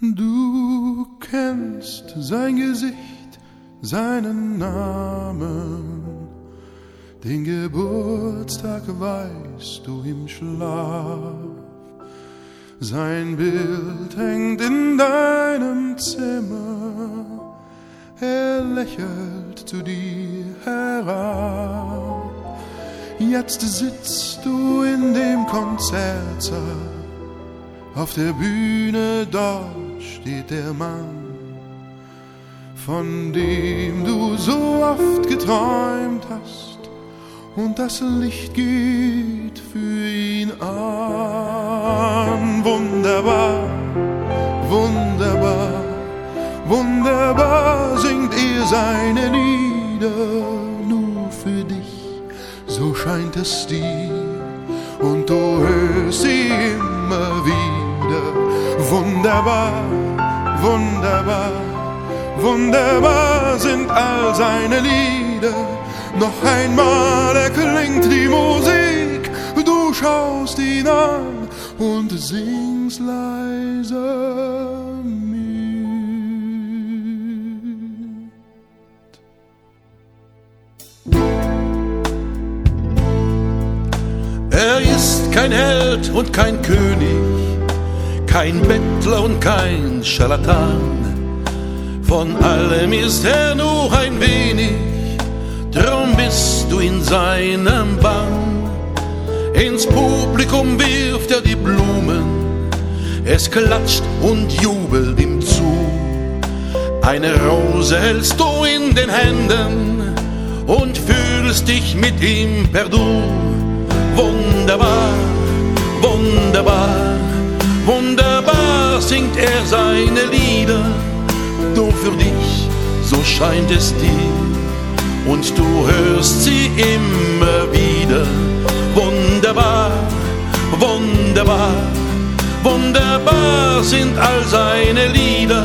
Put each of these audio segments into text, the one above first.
Du kennst sein Gesicht, seinen Namen, den Geburtstag weißt du im Schlaf. Sein Bild hängt in deinem Zimmer, er lächelt zu dir herab. Jetzt sitzt du in dem Konzertsaal, auf der Bühne dort steht der Mann, von dem du so oft geträumt hast, und das Licht geht für ihn an. Wunderbar, wunderbar, wunderbar singt er seine Lieder nur für dich, so scheint es dir, und du hörst sie immer wieder. Wunderbar, wunderbar, wunderbar sind all seine Lieder. Noch einmal erklingt die Musik, du schaust ihn an und singst leise. Er ist kein Held und kein König, kein Bettler und kein Scharlatan. Von allem ist er nur ein wenig, drum bist du in seinem Bann. Ins Publikum wirft er die Blumen, es klatscht und jubelt ihm zu. Eine Rose hältst du in den Händen und fühlst dich mit ihm per Du. Wunderbar, wunderbar, wunderbar singt er seine Lieder. Nur für dich, so scheint es dir, und du hörst sie immer wieder. Wunderbar, wunderbar, wunderbar sind all seine Lieder.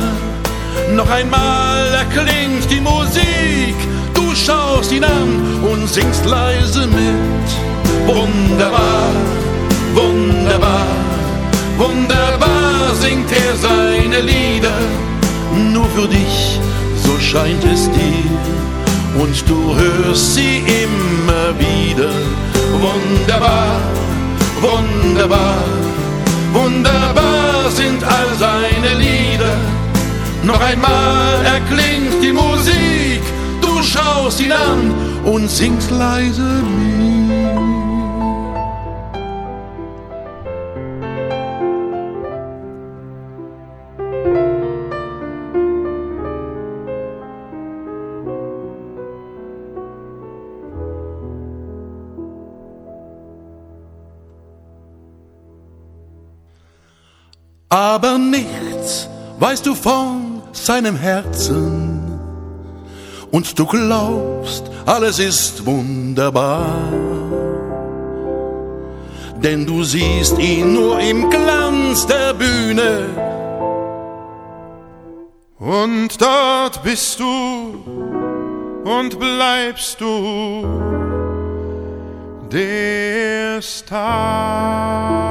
Noch einmal erklingt die Musik, du schaust ihn an und singst leise mit. Wunderbar, wunderbar, wunderbar singt er seine Lieder. Nur für dich, so scheint es dir, und du hörst sie immer wieder. Wunderbar, wunderbar, wunderbar sind all seine Lieder. Noch einmal erklingt die Musik, du schaust ihn an und singst leise mit. Aber nichts weißt du von seinem Herzen und du glaubst, alles ist wunderbar. Denn du siehst ihn nur im Glanz der Bühne. Und dort bist du und bleibst du der Star.